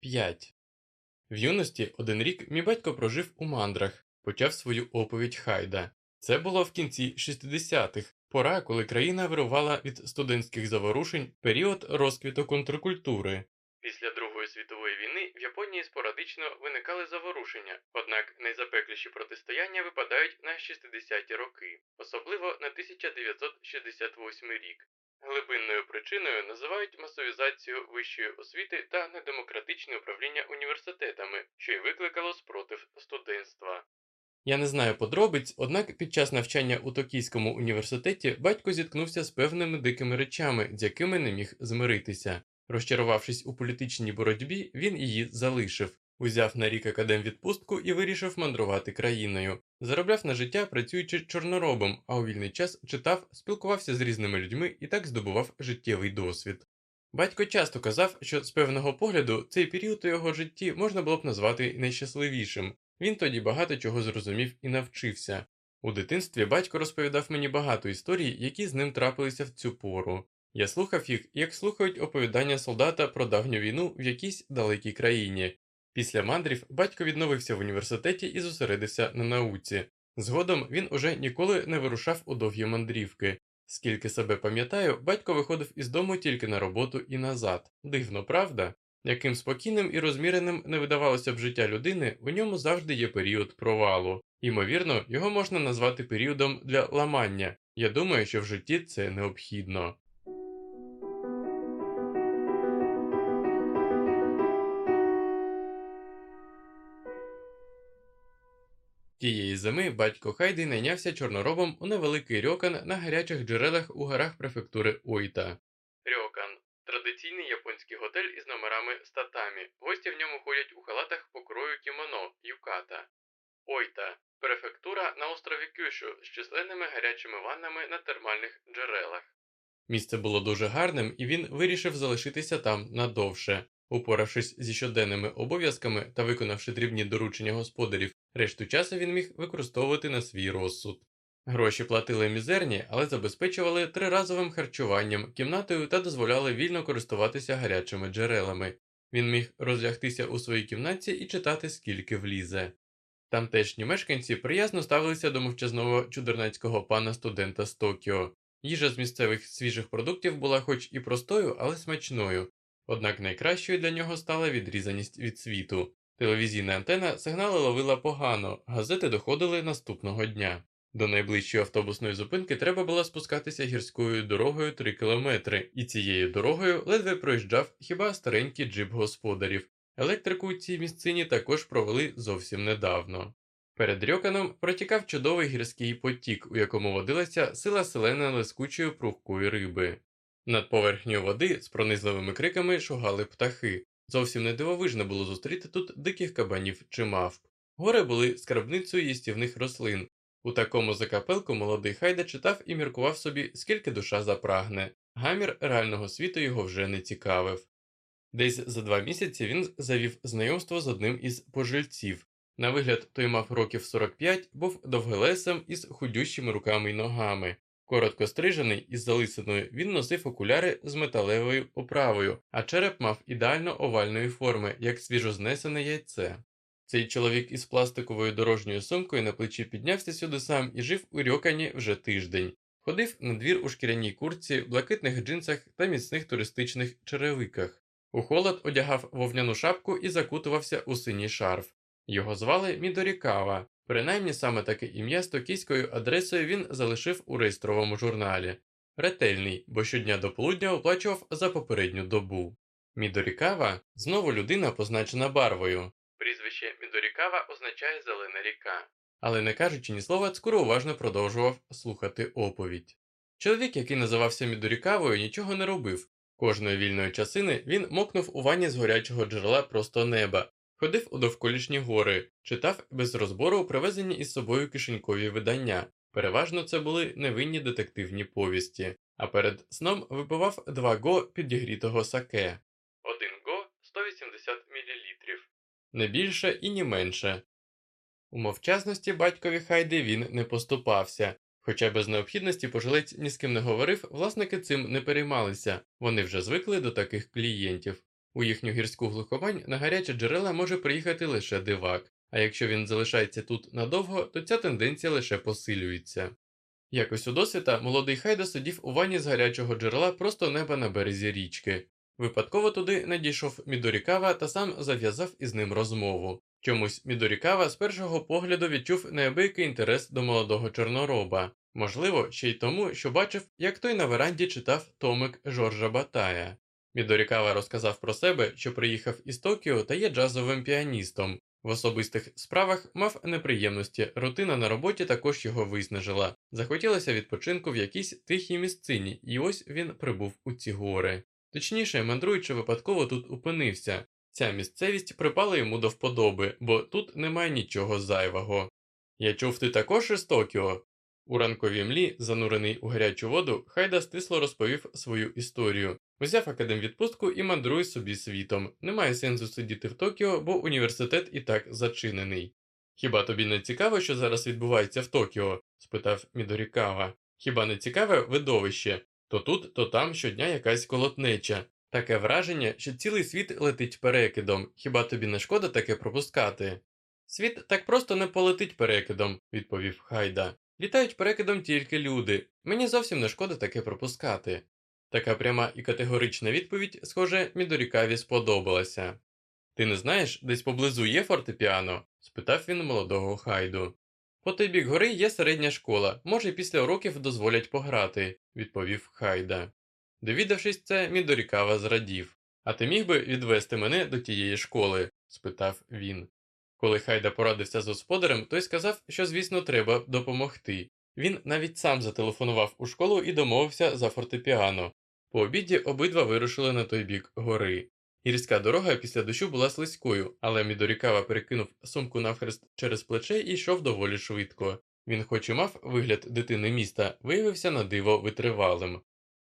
5. В юності один рік мій батько прожив у мандрах, почав свою оповідь Хайда. Це було в кінці 60-х, пора, коли країна вирувала від студентських заворушень період розквіту контркультури. Після Другої світової війни в Японії спорадично виникали заворушення, однак найзапекліші протистояння випадають на 60-ті роки, особливо на 1968 рік. Глибинною причиною називають масовізацію вищої освіти та недемократичне управління університетами, що й викликало спротив студентства. Я не знаю подробиць, однак під час навчання у Токійському університеті батько зіткнувся з певними дикими речами, з якими не міг змиритися. Розчарувавшись у політичній боротьбі, він її залишив, узяв на рік академвідпустку і вирішив мандрувати країною. Заробляв на життя, працюючи чорноробом, а у вільний час читав, спілкувався з різними людьми і так здобував життєвий досвід. Батько часто казав, що з певного погляду цей період у його житті можна було б назвати найщасливішим. Він тоді багато чого зрозумів і навчився. У дитинстві батько розповідав мені багато історій, які з ним трапилися в цю пору. Я слухав їх, як слухають оповідання солдата про давню війну в якійсь далекій країні. Після мандрів батько відновився в університеті і зосередився на науці. Згодом він уже ніколи не вирушав у довгі мандрівки. Скільки себе пам'ятаю, батько виходив із дому тільки на роботу і назад. Дивно, правда? Яким спокійним і розміреним не видавалося б життя людини, у ньому завжди є період провалу. Ймовірно, його можна назвати періодом для ламання. Я думаю, що в житті це необхідно. Тієї зими батько Хайди найнявся чорноробом у невеликий рьокан на гарячих джерелах у горах префектури Ойта. Рьокан традиційний японський готель із номерами з. Гості в ньому ходять у халатах покрою кімоно юката. Ойта префектура на острові Кюшу з численними гарячими ваннами на термальних джерелах. Місце було дуже гарним, і він вирішив залишитися там надовше. Упоравшись зі щоденними обов'язками та виконавши дрібні доручення господарів, решту часу він міг використовувати на свій розсуд. Гроші платили мізерні, але забезпечували триразовим харчуванням, кімнатою та дозволяли вільно користуватися гарячими джерелами. Він міг розлягтися у своїй кімнаті і читати скільки влізе. Тамтешні мешканці приязно ставилися до мовчазного чудернацького пана студента з Токіо. Їжа з місцевих свіжих продуктів була хоч і простою, але смачною, однак найкращою для нього стала відрізаність від світу. Телевізійна антена сигнали ловила погано, газети доходили наступного дня. До найближчої автобусної зупинки треба було спускатися гірською дорогою 3 кілометри, і цією дорогою ледве проїжджав хіба старенький джип господарів. Електрику у цій місцині також провели зовсім недавно. Перед рьоканом протікав чудовий гірський потік, у якому водилася сила селена лискучої прухкої риби. Над поверхнею води з пронизливими криками шугали птахи. Зовсім не дивовижно було зустріти тут диких кабанів чи мавп. Гори були скарбницею їстівних рослин. У такому закапелку молодий Хайда читав і міркував собі, скільки душа запрагне. Гамір реального світу його вже не цікавив. Десь за два місяці він завів знайомство з одним із пожильців. На вигляд, той мав років 45, був довгелесим із худющими руками й ногами. Коротко стрижений із залисиною, він носив окуляри з металевою оправою, а череп мав ідеально овальної форми, як свіжознесене яйце. Цей чоловік із пластиковою дорожньою сумкою на плечі піднявся сюди сам і жив у рьокані вже тиждень. Ходив на двір у шкіряній курці, блакитних джинсах та міцних туристичних черевиках. У холод одягав вовняну шапку і закутувався у синій шарф. Його звали Мідорікава, принаймні саме таке ім'я з токійською адресою він залишив у реєстровому журналі. Ретельний, бо щодня до полудня оплачував за попередню добу. Мідорікава знову людина, позначена барвою. Прізвище Мідорікава означає зелена ріка. Але не кажучи ні слова, Цкуро уважно продовжував слухати оповідь. Чоловік, який називався Мідорікавою, нічого не робив. Кожної вільної часини він мокнув у ванні з горячого джерела просто неба, ходив у довколішні гори, читав без розбору привезені із собою кишенькові видання. Переважно це були невинні детективні повісті, а перед сном випивав два го підігрітого саке. Один го 180 мл. Не більше і ні менше. У мовчазності батькові Хайди він не поступався, хоча без необхідності пожилець ні з ким не говорив, власники цим не переймалися, вони вже звикли до таких клієнтів. У їхню гірську глухомань на гарячі джерела може приїхати лише дивак, а якщо він залишається тут надовго, то ця тенденція лише посилюється. Якось у досвіта молодий Хайда сидів у ванні з гарячого джерела просто неба на березі річки. Випадково туди надійшов Мідорікава та сам зав'язав із ним розмову. Чомусь Мідорікава з першого погляду відчув неабиякий інтерес до молодого чорнороба, можливо, ще й тому, що бачив, як той на веранді читав томик Жоржа Батая. Мідорікава розказав про себе, що приїхав із Токіо та є джазовим піаністом. В особистих справах мав неприємності, рутина на роботі також його виснажила. Захотілося відпочинку в якійсь тихій місцині, і ось він прибув у ці гори. Точніше, мандруючи випадково тут опинився. Ця місцевість припала йому до вподоби, бо тут немає нічого зайвого. Я чув, ти також із Токіо? У ранковій млі, занурений у гарячу воду, Хайда стисло розповів свою історію. Узяв академвідпустку і мандрує собі світом. Немає сенсу сидіти в Токіо, бо університет і так зачинений. Хіба тобі не цікаво, що зараз відбувається в Токіо? спитав Мідорікава. Хіба не цікаве видовище? То тут, то там щодня якась колотнеча. Таке враження, що цілий світ летить перекидом. Хіба тобі не шкода таке пропускати? Світ так просто не полетить перекидом, відповів Хайда. Літають перекидом тільки люди. Мені зовсім не шкода таке пропускати. Така пряма і категорична відповідь, схоже, Мідорікаві сподобалася. Ти не знаєш, десь поблизу є фортепіано? спитав він молодого Хайду. По той бік гори є середня школа, може, після уроків дозволять пограти, відповів Хайда. Довідавшись це, Мідорікава зрадів. А ти міг би відвести мене до тієї школи? спитав він. Коли Хайда порадився з господарем, той сказав, що, звісно, треба допомогти. Він навіть сам зателефонував у школу і домовився за фортепіано. По обіді обидва вирушили на той бік гори. Гірська дорога після дощу була слизькою, але Мідорікава перекинув сумку навхрест через плече і йшов доволі швидко. Він, хоч і мав вигляд дитини міста, виявився на диво витривалим.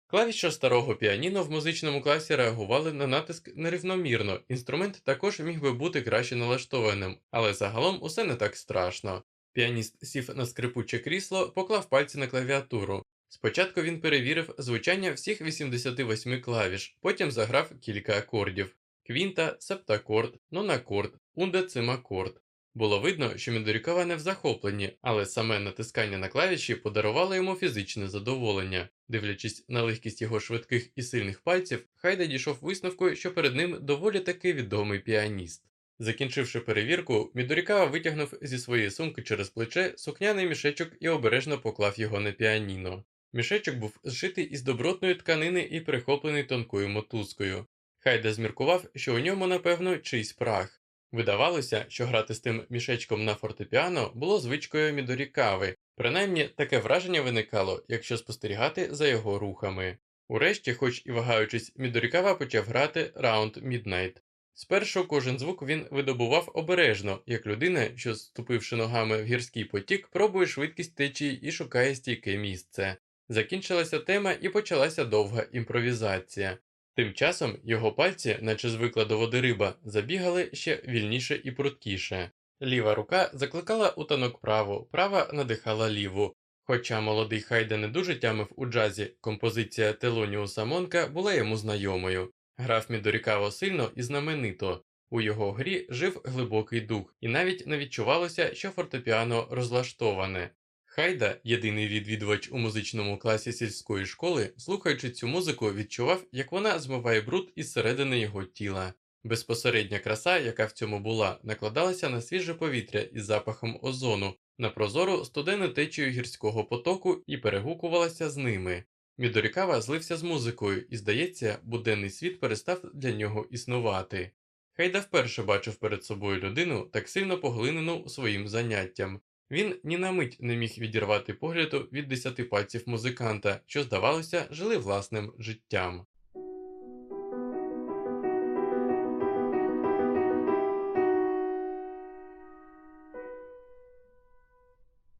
Клавіші старого піаніно в музичному класі реагували на натиск нерівномірно, інструмент також міг би бути краще налаштованим, але загалом усе не так страшно. Піаніст сів на скрипуче крісло, поклав пальці на клавіатуру. Спочатку він перевірив звучання всіх 88 клавіш, потім заграв кілька акордів квінта, септакорд, нонакорд, ундецимакорд. Було видно, що Мідорікова не в захопленні, але саме натискання на клавіші подарувало йому фізичне задоволення. Дивлячись на легкість його швидких і сильних пальців, Хайда дійшов висновку, що перед ним доволі таки відомий піаніст. Закінчивши перевірку, Мідорікава витягнув зі своєї сумки через плече сукняний мішечок і обережно поклав його на піаніно. Мішечок був зшитий із добротної тканини і прихоплений тонкою мотузкою. Хайда зміркував, що у ньому, напевно, чийсь прах. Видавалося, що грати з тим мішечком на фортепіано було звичкою Мідорікави, принаймні таке враження виникало, якщо спостерігати за його рухами. Урешті, хоч і вагаючись, Мідорікава почав грати раунд Міднайт. Спершу кожен звук він видобував обережно, як людина, що, ступивши ногами в гірський потік, пробує швидкість течії і шукає стійке місце. Закінчилася тема і почалася довга імпровізація. Тим часом його пальці, наче звикла до води риба, забігали ще вільніше і пруткіше. Ліва рука закликала у танок праву, права надихала ліву. Хоча молодий Хайде не дуже тямив у джазі, композиція Телоніуса Монка була йому знайомою. Грав Мідорікаво сильно і знаменито. У його грі жив глибокий дух, і навіть не відчувалося, що фортепіано розлаштоване. Хайда, єдиний відвідувач у музичному класі сільської школи, слухаючи цю музику, відчував, як вона змиває бруд із середини його тіла. Безпосередня краса, яка в цьому була, накладалася на свіже повітря із запахом озону, на прозору студену течію гірського потоку і перегукувалася з ними. Мідорікава злився з музикою, і, здається, буденний світ перестав для нього існувати. Хайда вперше бачив перед собою людину, так сильно поглинену своїм заняттям. Він ні на мить не міг відірвати погляду від десяти пальців музиканта, що, здавалося, жили власним життям.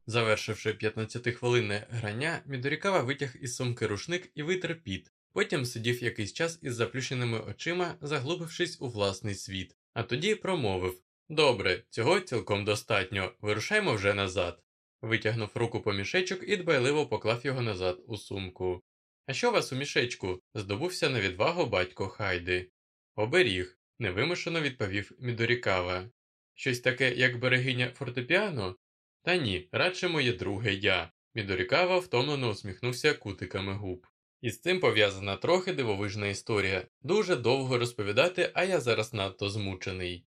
Завершивши 15-хвилинне грання, Мідорікава витяг із сумки рушник і витер піт. Потім сидів якийсь час із заплющеними очима, заглубившись у власний світ, а тоді промовив Добре, цього цілком достатньо, вирушаймо вже назад. Витягнув руку по мішечок і дбайливо поклав його назад у сумку. А що у вас у мішечку? здобувся на відвагу батько Хайди. Оберіг, невимушено відповів Мідорікава. Щось таке, як берегиня фортепіано? Та ні, радше моє друге я. Мідорікава втомлено усміхнувся кутиками губ. І з цим пов'язана трохи дивовижна історія. Дуже довго розповідати, а я зараз надто змучений.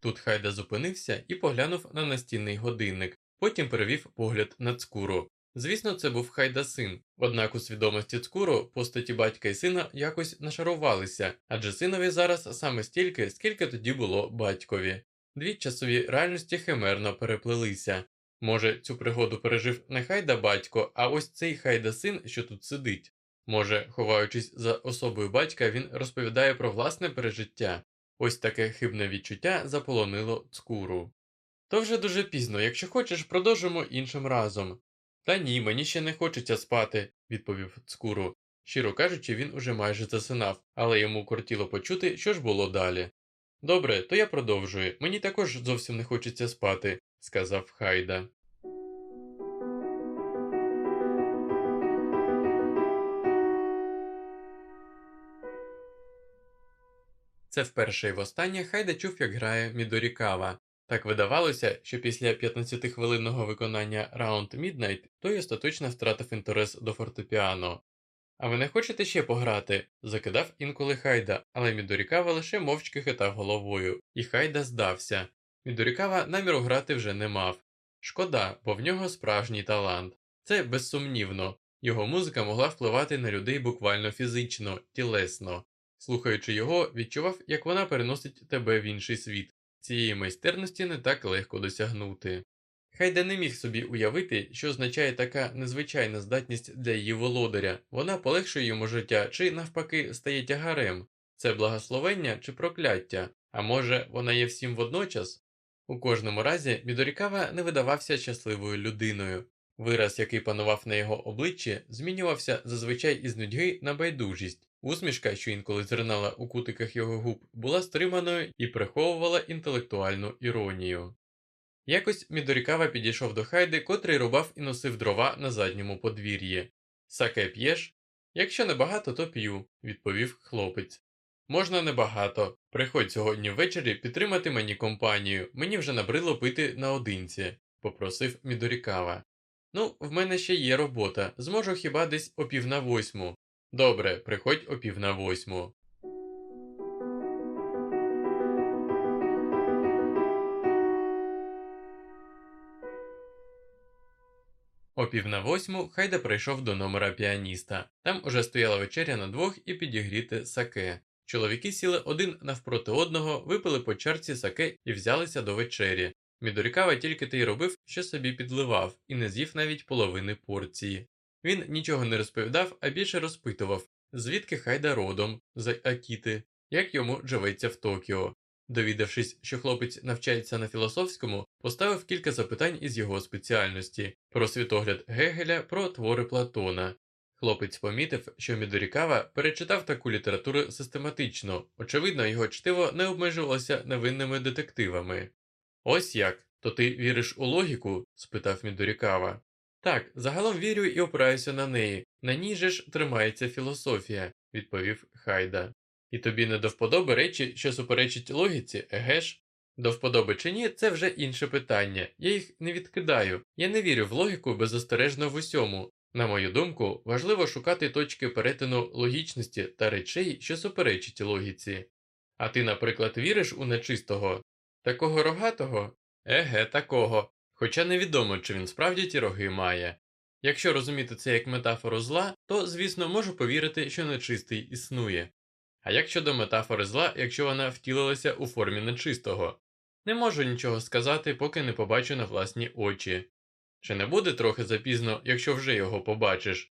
Тут Хайда зупинився і поглянув на настінний годинник, потім перевів погляд на цкуру. Звісно, це був Хайда син, однак у свідомості цкуру постаті батька і сина якось нашарувалися, адже синові зараз саме стільки, скільки тоді було батькові. Дві часові реальності химерно переплелися. Може, цю пригоду пережив не Хайда батько, а ось цей Хайда син, що тут сидить. Може, ховаючись за особою батька, він розповідає про власне пережиття. Ось таке хибне відчуття заполонило цкуру. То вже дуже пізно, якщо хочеш, продовжимо іншим разом. Та ні, мені ще не хочеться спати, відповів цкуру. Щиро кажучи, він уже майже засинав, але йому кортіло почути, що ж було далі. Добре, то я продовжую. Мені також зовсім не хочеться спати, сказав Хайда. Це вперше і востаннє Хайда чув, як грає Мідорікава. Так видавалося, що після 15-хвилинного виконання Round Midnight той остаточно втратив інтерес до фортепіано. А ви не хочете ще пограти? закидав інколи Хайда, але Мідорікава лише мовчки хитав головою, і Хайда здався. Мідорікава наміру грати вже не мав. Шкода, бо в нього справжній талант. Це безсумнівно. Його музика могла впливати на людей буквально фізично, тілесно. Слухаючи його, відчував, як вона переносить тебе в інший світ. Цієї майстерності не так легко досягнути. Хайда не міг собі уявити, що означає така незвичайна здатність для її володаря, вона полегшує йому життя чи, навпаки, стає тягарем, це благословення чи прокляття, а може, вона є всім водночас? У кожному разі Мідорікава не видавався щасливою людиною. Вираз, який панував на його обличчі, змінювався зазвичай із нудьги на байдужість. Усмішка, що інколи зернала у кутиках його губ, була стриманою і приховувала інтелектуальну іронію. Якось Мідорікава підійшов до Хайди, котрий рубав і носив дрова на задньому подвір'ї. Саке п'єш? Якщо небагато, то п'ю, відповів хлопець. Можна небагато. Приходь сьогодні ввечері підтримати мені компанію, мені вже набрило пити наодинці, попросив Мідорікава. Ну, в мене ще є робота, зможу хіба десь о пів на восьму. Добре, приходь о пів на восьму. О пів на восьму Хайда прийшов до номера піаніста. Там уже стояла вечеря на двох і підігріти саке. Чоловіки сіли один навпроти одного, випили по чарці саке і взялися до вечері. Мідорікава тільки те й робив, що собі підливав, і не з'їв навіть половини порції. Він нічого не розповідав, а більше розпитував, звідки Хайда родом, з Акіти, як йому живеться в Токіо. Довідавшись, що хлопець навчається на філософському, поставив кілька запитань із його спеціальності про світогляд Гегеля, про твори Платона. Хлопець помітив, що Мідорікава перечитав таку літературу систематично, очевидно, його чтиво не обмежувалося невинними детективами. Ось як, то ти віриш у логіку? спитав Мідорікава. Так, загалом вірю і опираюся на неї, на ній же ж тримається філософія, відповів Хайда. І тобі не до вподоби речі, що суперечить логіці, еге ж? До вподоби чи ні, це вже інше питання. Я їх не відкидаю. Я не вірю в логіку беззастережно в усьому. На мою думку, важливо шукати точки перетину логічності та речей, що суперечить логіці. А ти, наприклад, віриш у нечистого? Такого рогатого? Еге, такого. Хоча невідомо, чи він справді ті роги має. Якщо розуміти це як метафору зла, то, звісно, можу повірити, що нечистий існує. А як щодо метафори зла, якщо вона втілилася у формі нечистого? Не можу нічого сказати, поки не побачу на власні очі. Чи не буде трохи запізно, якщо вже його побачиш?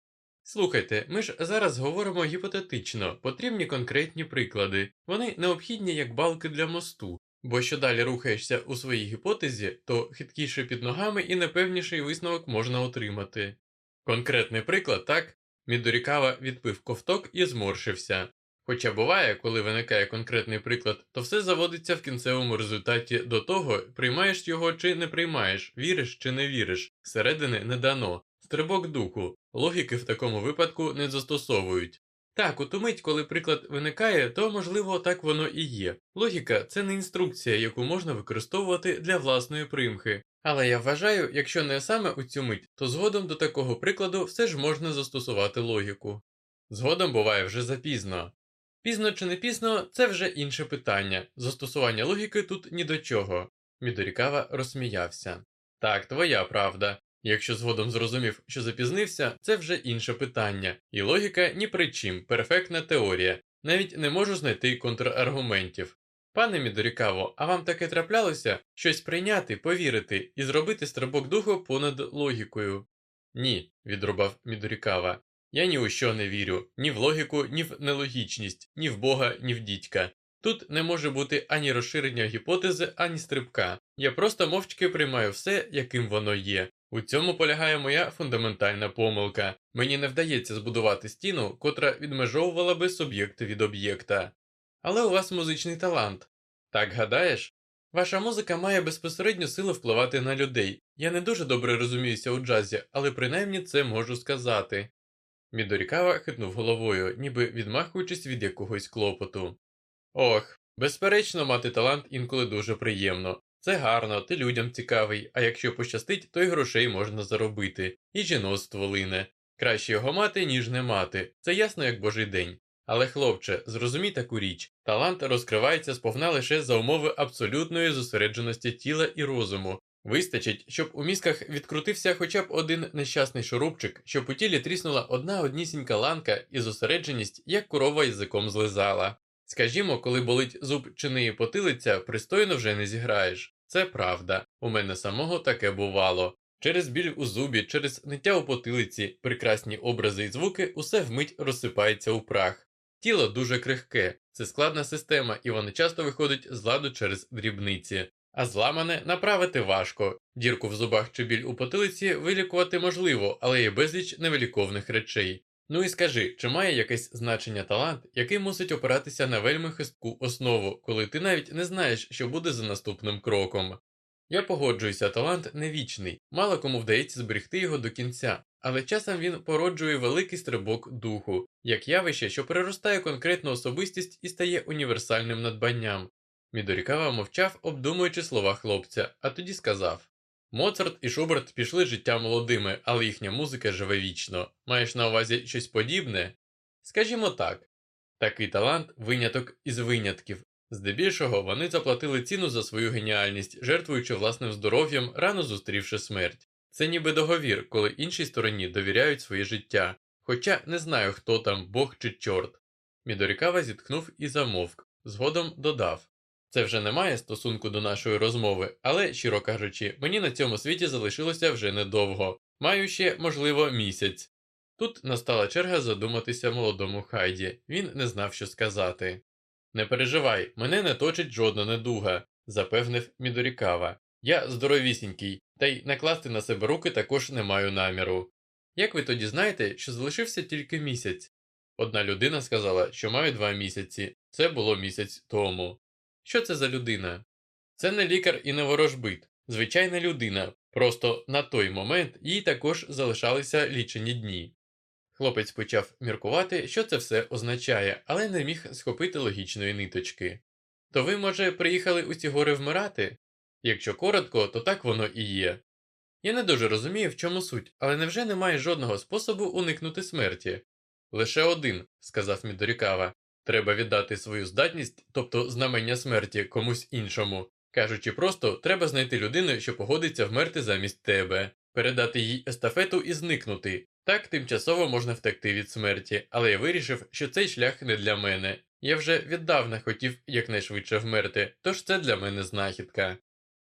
Слухайте, ми ж зараз говоримо гіпотетично, потрібні конкретні приклади, вони необхідні як балки для мосту, бо що далі рухаєшся у своїй гіпотезі, то хиткіше під ногами і непевніший висновок можна отримати. Конкретний приклад, так, Мідорікава відпив ковток і зморшився. Хоча буває, коли виникає конкретний приклад, то все заводиться в кінцевому результаті до того, приймаєш його чи не приймаєш, віриш чи не віриш, середини не дано, стрибок духу, логіки в такому випадку не застосовують. Так, у ту мить, коли приклад виникає, то можливо так воно і є. Логіка це не інструкція, яку можна використовувати для власної примхи. Але я вважаю, якщо не саме у цю мить, то згодом до такого прикладу все ж можна застосувати логіку. Згодом буває вже запізно. Пізно чи не пізно це вже інше питання. Застосування логіки тут ні до чого. Мідорікава розсміявся. Так, твоя правда. Якщо згодом зрозумів, що запізнився, це вже інше питання, і логіка ні при чим, перфектна теорія, навіть не можу знайти контраргументів. Пане Мідорікаво, а вам таке траплялося щось прийняти, повірити і зробити стрибок духу понад логікою? Ні, відрубав Мідорікава. Я ні у що не вірю, ні в логіку, ні в нелогічність, ні в Бога, ні в дідька. Тут не може бути ані розширення гіпотези, ані стрибка. Я просто мовчки приймаю все, яким воно є. У цьому полягає моя фундаментальна помилка. Мені не вдається збудувати стіну, котра відмежовувала би суб'єкт від об'єкта. Але у вас музичний талант. Так гадаєш? Ваша музика має безпосередню силу впливати на людей. Я не дуже добре розуміюся у джазі, але принаймні це можу сказати. Мідорікава хитнув головою, ніби відмахуючись від якогось клопоту. Ох, безперечно, мати талант інколи дуже приємно. Це гарно, ти людям цікавий, а якщо пощастить, то й грошей можна заробити, і жіноцтво лине. Краще його мати, ніж не мати, це ясно як божий день. Але, хлопче, зрозумій таку річ, талант розкривається сповна лише за умови абсолютної зосередженості тіла і розуму. Вистачить, щоб у мізках відкрутився хоча б один нещасний шурупчик, щоб у тілі тріснула одна однісінька ланка і зосередженість, як корова язиком злизала. Скажімо, коли болить зуб чи неї потилиця, пристойно вже не зіграєш. Це правда, у мене самого таке бувало. Через біль у зубі, через ниття у потилиці, прекрасні образи і звуки усе вмить розсипається у прах. Тіло дуже крихке, це складна система, і воно часто виходить з ладу через дрібниці. А зламане направити важко. Дірку в зубах чи біль у потилиці вилікувати можливо, але є безліч невиліковних речей. Ну і скажи, чи має якесь значення талант, який мусить опиратися на вельми хистку основу, коли ти навіть не знаєш, що буде за наступним кроком? Я погоджуюся, талант не вічний, мало кому вдається зберегти його до кінця, але часом він породжує великий стрибок духу, як явище, що переростає конкретну особистість і стає універсальним надбанням. Мідорікава мовчав, обдумуючи слова хлопця, а тоді сказав Моцарт і Шуберт пішли життя молодими, але їхня музика живе вічно. Маєш на увазі щось подібне? Скажімо так, такий талант виняток із винятків. Здебільшого вони заплатили ціну за свою геніальність, жертвуючи власним здоров'ям, рано зустрівши смерть. Це ніби договір, коли іншій стороні довіряють своє життя. Хоча не знаю, хто там, Бог чи чорт. Мідорікава зітхнув і замовк, згодом додав. Це вже не має стосунку до нашої розмови, але, щиро кажучи, мені на цьому світі залишилося вже недовго, маю ще, можливо, місяць. Тут настала черга задуматися молодому Хайді, він не знав, що сказати. Не переживай, мене не точить жодна недуга, запевнив Мідорікава. Я здоровісінький, та й накласти на себе руки також не маю наміру. Як ви тоді знаєте, що залишився тільки місяць? Одна людина сказала, що маю два місяці, це було місяць тому. Що це за людина? Це не лікар і не ворожбит, звичайна людина, просто на той момент їй також залишалися лічені дні. Хлопець почав міркувати, що це все означає, але не міг схопити логічної ниточки. То ви, може, приїхали у ці гори вмирати? Якщо коротко, то так воно і є. Я не дуже розумію, в чому суть, але невже немає жодного способу уникнути смерті? Лише один, сказав Мідорікава. Треба віддати свою здатність, тобто знамення смерті, комусь іншому. Кажучи просто, треба знайти людину, що погодиться вмерти замість тебе, передати їй естафету і зникнути. Так тимчасово можна втекти від смерті, але я вирішив, що цей шлях не для мене. Я вже віддавна хотів якнайшвидше вмерти, тож це для мене знахідка.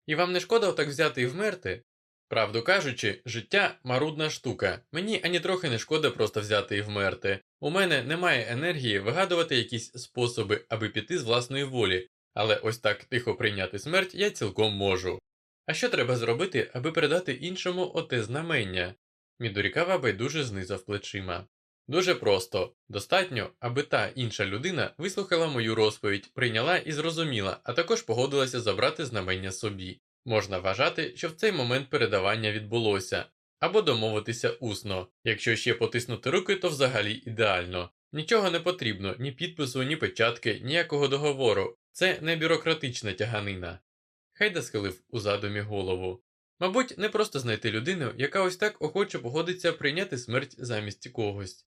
І вам не шкода отак взяти і вмерти? Правду кажучи, життя марудна штука. Мені ані трохи не шкода просто взяти і вмерти. У мене немає енергії вигадувати якісь способи, аби піти з власної волі, але ось так тихо прийняти смерть я цілком можу. А що треба зробити, аби передати іншому оте знамення? Мідорікава байдуже знизав плечима. Дуже просто. Достатньо, аби та інша людина вислухала мою розповідь, прийняла і зрозуміла, а також погодилася забрати знамення собі. Можна вважати, що в цей момент передавання відбулося, або домовитися усно. Якщо ще потиснути руки, то взагалі ідеально. Нічого не потрібно, ні підпису, ні печатки, ніякого договору. Це не бюрократична тяганина. Хайда схилив у задумі голову. Мабуть, не просто знайти людину, яка ось так охоче погодиться прийняти смерть замість когось.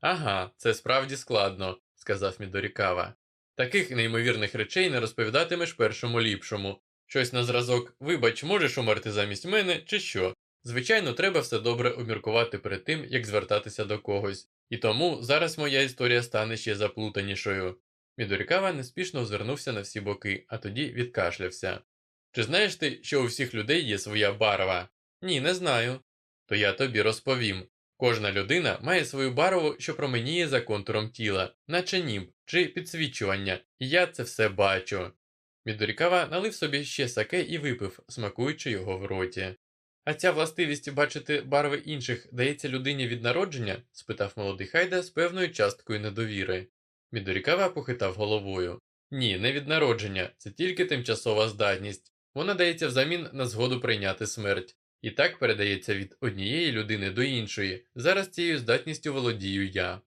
Ага, це справді складно, сказав Мідорікава. Таких неймовірних речей не розповідатимеш першому ліпшому. Щось на зразок, вибач, можеш умерти замість мене, чи що. Звичайно, треба все добре обміркувати перед тим, як звертатися до когось. І тому зараз моя історія стане ще заплутанішою. Мідорікава неспішно озирнувся на всі боки, а тоді відкашлявся. Чи знаєш ти, що у всіх людей є своя барва? Ні, не знаю. То я тобі розповім. Кожна людина має свою барву, що променіє за контуром тіла, наче німб чи підсвічування, і я це все бачу. Мідорікава налив собі ще саке і випив, смакуючи його в роті. А ця властивість бачити барви інших дається людині від народження? спитав молодий Хайда з певною часткою недовіри. Мідорікава похитав головою. Ні, не від народження, це тільки тимчасова здатність. Вона дається взамін на згоду прийняти смерть. І так передається від однієї людини до іншої. Зараз цією здатністю володію я.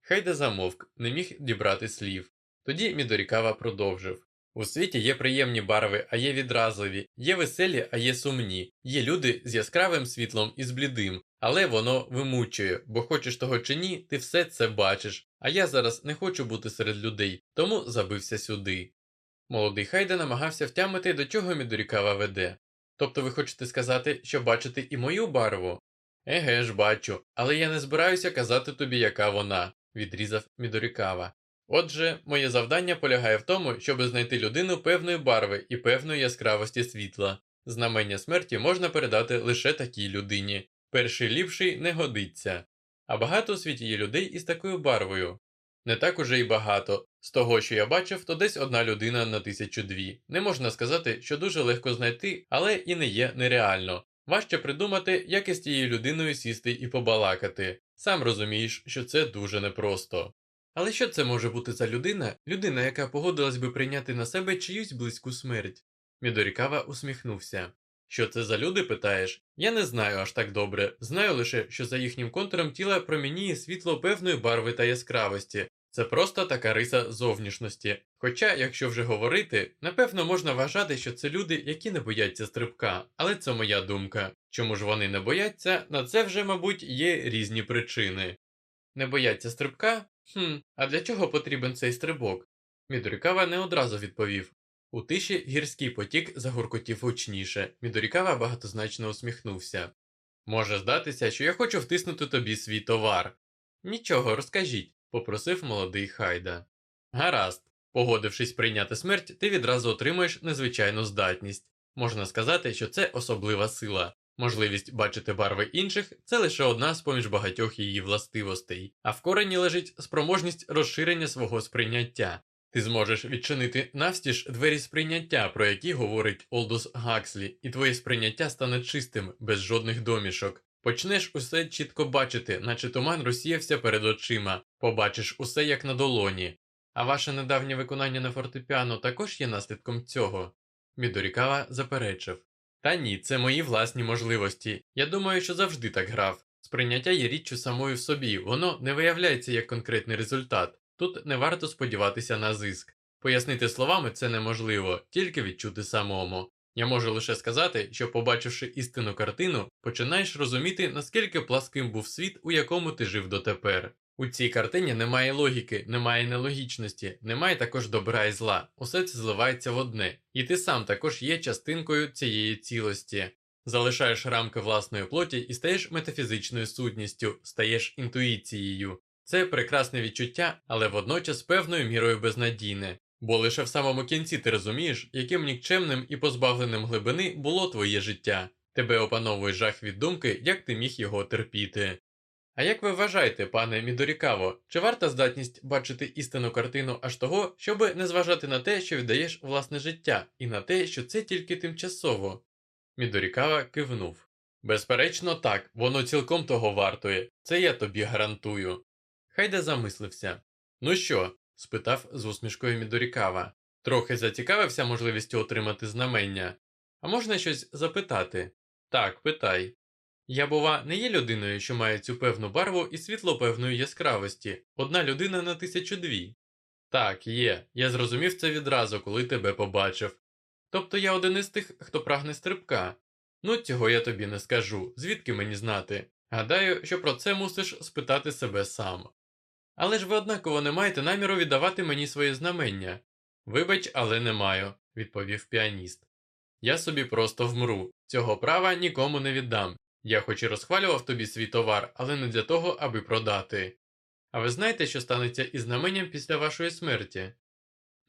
Хайда замовк, не міг дібрати слів. Тоді Мідорікава продовжив. У світі є приємні барви, а є відразливі, є веселі, а є сумні, є люди з яскравим світлом і з блідим, але воно вимучує, бо хочеш того чи ні, ти все це бачиш. А я зараз не хочу бути серед людей, тому забився сюди. Молодий Хайда намагався втямити, до чого Мідорікава веде. Тобто ви хочете сказати, що бачите і мою барву? Еге ж, бачу, але я не збираюся казати тобі, яка вона, відрізав Мідорікава. Отже, моє завдання полягає в тому, щоб знайти людину певної барви і певної яскравості світла. Знамення смерті можна передати лише такій людині. Перший ліпший не годиться. А багато у світі є людей із такою барвою. Не так уже й багато. З того, що я бачив, то десь одна людина на тисячу дві. Не можна сказати, що дуже легко знайти, але і не є нереально. Важче придумати, як із тією людиною сісти і побалакати. Сам розумієш, що це дуже непросто. Але що це може бути за людина, людина, яка погодилась би прийняти на себе чиюсь близьку смерть? Мідорікава усміхнувся. Що це за люди, питаєш? Я не знаю аж так добре. Знаю лише, що за їхнім контуром тіла промініє світло певної барви та яскравості. Це просто така риса зовнішності. Хоча, якщо вже говорити, напевно можна вважати, що це люди, які не бояться стрибка, але це моя думка. Чому ж вони не бояться, на це вже, мабуть, є різні причини. Не бояться стрибка? Хм, а для чого потрібен цей стрибок? Мідорікава не одразу відповів. У тиші гірський потік загуркотів гучніше. Мідорікава багатозначно усміхнувся. Може здатися, що я хочу втиснути тобі свій товар. Нічого, розкажіть, попросив молодий Хайда. Гаразд, погодившись прийняти смерть, ти відразу отримуєш незвичайну здатність. Можна сказати, що це особлива сила. Можливість бачити барви інших це лише одна з поміж багатьох її властивостей, а в корені лежить спроможність розширення свого сприйняття. Ти зможеш відчинити навстіж двері сприйняття, про які говорить Олдус Гакслі, і твоє сприйняття стане чистим, без жодних домішок. Почнеш усе чітко бачити, наче туман розсіявся перед очима, побачиш усе як на долоні. А ваше недавнє виконання на фортепіано також є наслідком цього. Мідорікава заперечив. Та ні, це мої власні можливості. Я думаю, що завжди так грав. Сприйняття є річчю самою в собі, воно не виявляється як конкретний результат. Тут не варто сподіватися на зиск. Пояснити словами це неможливо, тільки відчути самому. Я можу лише сказати, що, побачивши істинну картину, починаєш розуміти, наскільки пласким був світ, у якому ти жив дотепер. У цій картині немає логіки, немає нелогічності, немає також добра і зла, усе це зливається в одне, і ти сам також є частинкою цієї цілості. Залишаєш рамки власної плоті і стаєш метафізичною сутністю, стаєш інтуїцією. Це прекрасне відчуття, але водночас певною мірою безнадійне, бо лише в самому кінці ти розумієш, яким нікчемним і позбавленим глибини було твоє життя. Тебе опановує жах від думки, як ти міг його терпіти. А як ви вважаєте, пане Мідорікаво, чи варта здатність бачити істинну картину аж того, щоби не зважати на те, що віддаєш власне життя, і на те, що це тільки тимчасово? Мідорікава кивнув. Безперечно, так, воно цілком того вартує, це я тобі гарантую. Хайда замислився. Ну що? спитав з усмішкою Мідорікава. Трохи зацікавився можливістю отримати знамення. А можна щось запитати? Так, питай. Я, бува, не є людиною, що має цю певну барву і світло певної яскравості, одна людина на тисячу дві. Так, є, я зрозумів це відразу, коли тебе побачив. Тобто я один із тих, хто прагне стрибка. Ну, цього я тобі не скажу, звідки мені знати. Гадаю, що про це мусиш спитати себе сам. Але ж ви однаково не маєте наміру віддавати мені своє знамення. Вибач, але не маю, відповів піаніст. Я собі просто вмру, цього права нікому не віддам. Я хоч і розхвалював тобі свій товар, але не для того, аби продати. А ви знаєте, що станеться із знаменням після вашої смерті?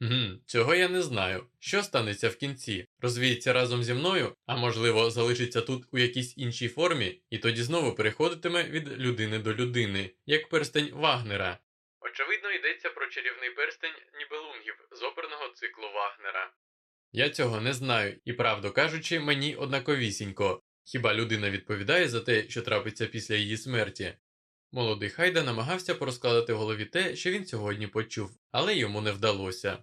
Гм, цього я не знаю. Що станеться в кінці? Розвіється разом зі мною, а можливо, залишиться тут у якійсь іншій формі, і тоді знову переходитиме від людини до людини, як перстень Вагнера. Очевидно, йдеться про чарівний перстень Нібелунгів з оперного циклу Вагнера. Я цього не знаю, і правду кажучи, мені однаковісінько. Хіба людина відповідає за те, що трапиться після її смерті? Молодий Хайда намагався порозкладати в голові те, що він сьогодні почув, але йому не вдалося.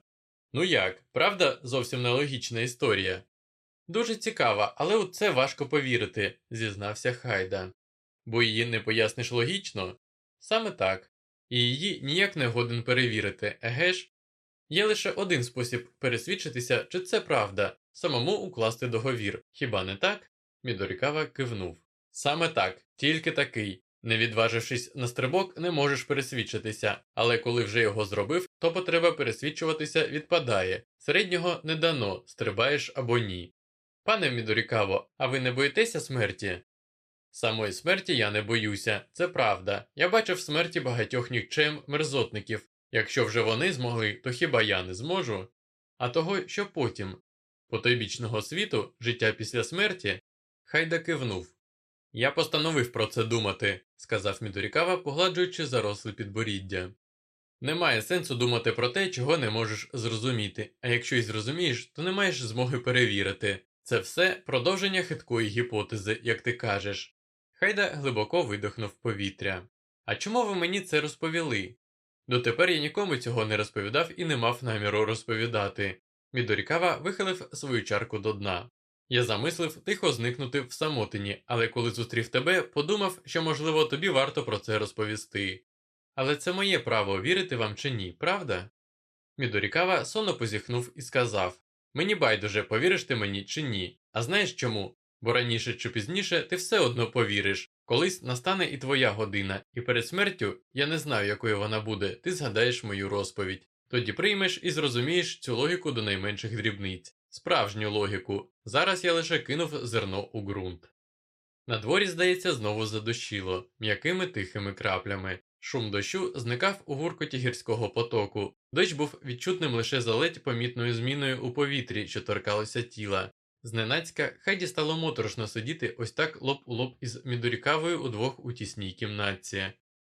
Ну як, правда, зовсім нелогічна історія? Дуже цікава, але у це важко повірити, зізнався Хайда. Бо її не поясниш логічно? Саме так. І її ніяк не годен перевірити, еге ж? Є лише один спосіб пересвідчитися, чи це правда, самому укласти договір, хіба не так? Мідорікава кивнув. Саме так, тільки такий. Не відважившись на стрибок, не можеш пересвідчитися, але коли вже його зробив, то потреба пересвідчуватися відпадає. Середнього не дано, стрибаєш або ні. Пане Мідорікаво, а ви не боїтеся смерті? Самої смерті я не боюся, це правда. Я бачив смерті багатьох нікчем мерзотників. Якщо вже вони змогли, то хіба я не зможу? А того, що потім? Потойбічного світу, життя після смерті? Хайда кивнув. Я постановив про це думати, сказав Мідорікава, погладжуючи заросле підборіддя. Немає сенсу думати про те, чого не можеш зрозуміти, а якщо й зрозумієш, то не маєш змоги перевірити. Це все продовження хиткої гіпотези, як ти кажеш. Хайда глибоко видихнув повітря. А чому ви мені це розповіли? Дотепер я нікому цього не розповідав і не мав наміру розповідати. Мідорікава вихилив свою чарку до дна. Я замислив тихо зникнути в самотині, але коли зустрів тебе, подумав, що, можливо, тобі варто про це розповісти. Але це моє право вірити вам чи ні, правда? Мідорікава сонно позіхнув і сказав Мені байдуже, повіриш ти мені чи ні. А знаєш чому? Бо раніше чи пізніше ти все одно повіриш. Колись настане і твоя година, і перед смертю я не знаю, якою вона буде, ти згадаєш мою розповідь. Тоді приймеш і зрозумієш цю логіку до найменших дрібниць, справжню логіку. Зараз я лише кинув зерно у ґрунт. На дворі, здається, знову задощило, м'якими тихими краплями. Шум дощу зникав у гуркоті гірського потоку. Дощ був відчутним лише за ледь помітною зміною у повітрі, що торкалося тіла. Зненацька Хайді стало моторошно сидіти ось так лоб у лоб із Мідорікавою удвох у тісній кімнатці.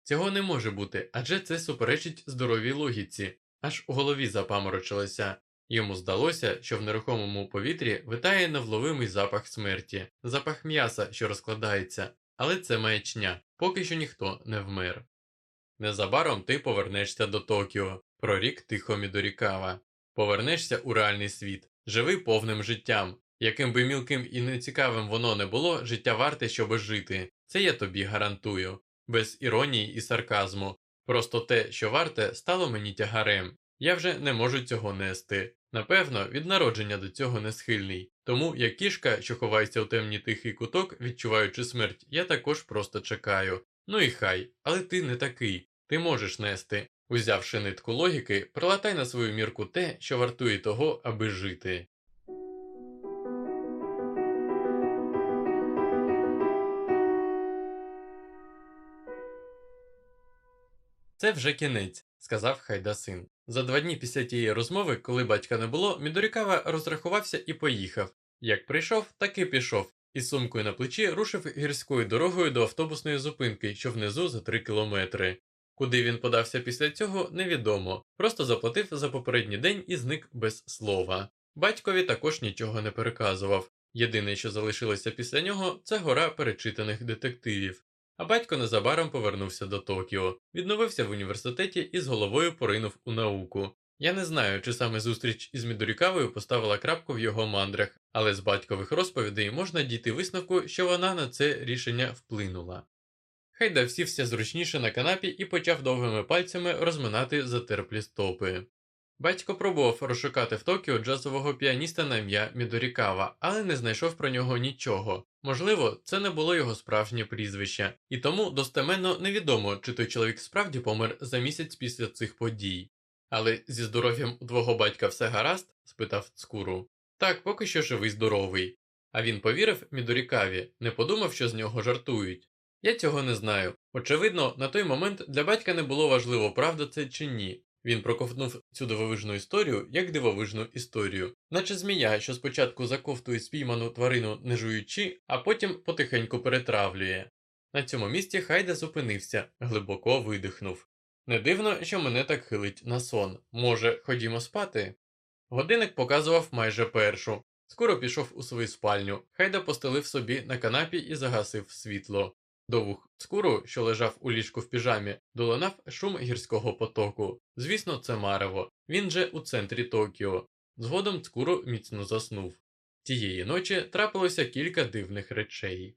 Цього не може бути, адже це суперечить здоровій логіці, аж у голові запаморочилося. Йому здалося, що в нерухомому повітрі витає невловимий запах смерті, запах м'яса, що розкладається, але це маячня, поки що ніхто не вмер. Незабаром ти повернешся до Токіо, прорік тихо Мідорікава. Повернешся у реальний світ, живи повним життям. Яким би мілким і нецікавим воно не було, життя варте, щоби жити. Це я тобі гарантую, без іронії і сарказму. Просто те, що варте, стало мені тягарем. Я вже не можу цього нести. Напевно, від народження до цього не схильний. Тому, як кішка, що ховається у темній тихий куток, відчуваючи смерть, я також просто чекаю. Ну і хай, але ти не такий, ти можеш нести. Узявши нитку логіки, прилатай на свою мірку те, що вартує того, аби жити. Це вже кінець, сказав Хайда син. За два дні після тієї розмови, коли батька не було, Мідорікава розрахувався і поїхав. Як прийшов, так і пішов, із сумкою на плечі рушив гірською дорогою до автобусної зупинки, що внизу за три кілометри. Куди він подався після цього, невідомо, просто заплатив за попередній день і зник без слова. Батькові також нічого не переказував. Єдине, що залишилося після нього, це гора перечитаних детективів. А батько незабаром повернувся до Токіо, відновився в університеті і з головою поринув у науку. Я не знаю, чи саме зустріч із Мідорікавою поставила крапку в його мандрах, але з батькових розповідей можна дійти висновку, що вона на це рішення вплинула. Хайда всівся зручніше на канапі і почав довгими пальцями розминати затерплі стопи. Батько пробував розшукати в Токіо джазового піаніста на ім'я Мідорікава, але не знайшов про нього нічого. Можливо, це не було його справжнє прізвище, і тому достеменно невідомо, чи той чоловік справді помер за місяць після цих подій. Але зі здоров'ям твого батька все гаразд? спитав Цкуру. Так, поки що живий здоровий. А він повірив Мідорікаві, не подумав, що з нього жартують. Я цього не знаю. Очевидно, на той момент для батька не було важливо, правда це чи ні. Він проковтнув цю дивовижну історію як дивовижну історію, наче змія, що спочатку заковтує спійману тварину не жуючи, а потім потихеньку перетравлює. На цьому місці Хайда зупинився, глибоко видихнув. Не дивно, що мене так хилить на сон. Може, ходімо спати? Годинник показував майже першу. Скоро пішов у свою спальню, Хайда постелив собі на канапі і загасив світло. До вух Цкуру, що лежав у ліжку в піжамі, долинав шум гірського потоку. Звісно, це марево. Він же у центрі Токіо. Згодом Цкуру міцно заснув. Тієї ночі трапилося кілька дивних речей.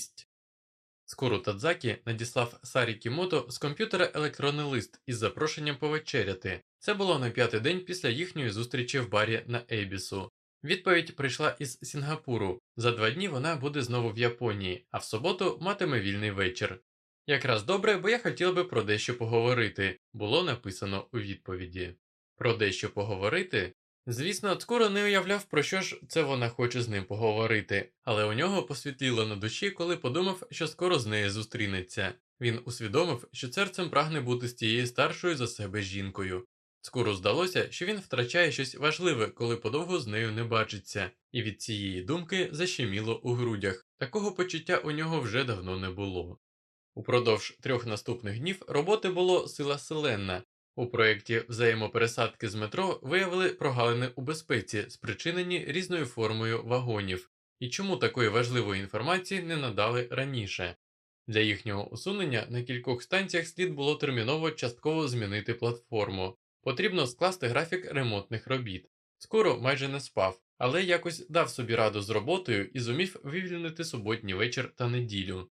Шість. Скоро Тадзакі надіслав Сарі Кімото з комп'ютера електронний лист із запрошенням повечеряти. Це було на п'ятий день після їхньої зустрічі в барі на Ейбісу. Відповідь прийшла із Сінгапуру. За два дні вона буде знову в Японії, а в суботу матиме вільний вечір. Якраз добре, бо я хотів би про дещо поговорити, було написано у відповіді. Про дещо поговорити Звісно, Цкуро не уявляв, про що ж це вона хоче з ним поговорити, але у нього посвітліло на душі, коли подумав, що скоро з нею зустрінеться. Він усвідомив, що серцем прагне бути з тією старшою за себе жінкою. Скоро здалося, що він втрачає щось важливе, коли подовго з нею не бачиться, і від цієї думки защеміло у грудях. Такого почуття у нього вже давно не було. Упродовж трьох наступних днів роботи було сила селенна, у проєкті взаємопересадки з метро виявили прогалини у безпеці, спричинені різною формою вагонів, і чому такої важливої інформації не надали раніше. Для їхнього усунення на кількох станціях слід було терміново частково змінити платформу. Потрібно скласти графік ремонтних робіт. Скоро майже не спав, але якось дав собі раду з роботою і зумів вивільнити суботній вечір та неділю.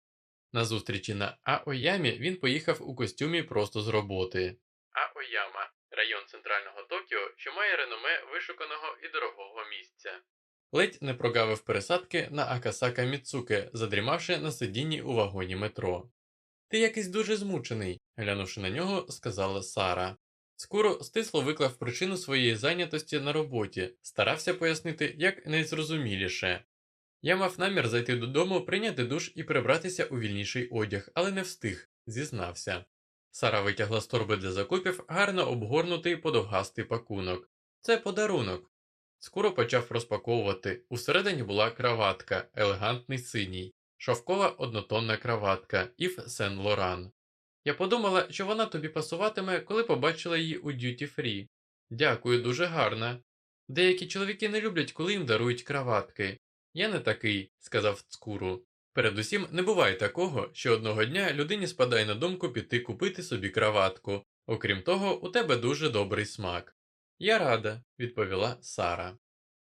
На зустрічі на Аоямі він поїхав у костюмі просто з роботи. Аояма район центрального Токіо, що має реноме вишуканого і дорогого місця. Ледь не прогавив пересадки на Акасака Міцуке, задрімавши на сидінні у вагоні метро. Ти якийсь дуже змучений, глянувши на нього, сказала Сара. Скоро стисло виклав причину своєї зайнятості на роботі, старався пояснити як найзрозуміліше. Я мав намір зайти додому, прийняти душ і прибратися у вільніший одяг, але не встиг, зізнався. Сара витягла з торби для закупів гарно обгорнутий подовгастий пакунок. Це подарунок. Скоро почав розпаковувати. Усередині була краватка, елегантний синій, шовкова однотонна краватка Ів Сен Лоран. Я подумала, що вона тобі пасуватиме, коли побачила її у дюті фрі. Дякую, дуже гарна. Деякі чоловіки не люблять, коли їм дарують краватки. Я не такий, сказав цкуру. Передусім, не буває такого, що одного дня людині спадає на думку піти купити собі краватку. Окрім того, у тебе дуже добрий смак. Я рада, відповіла Сара.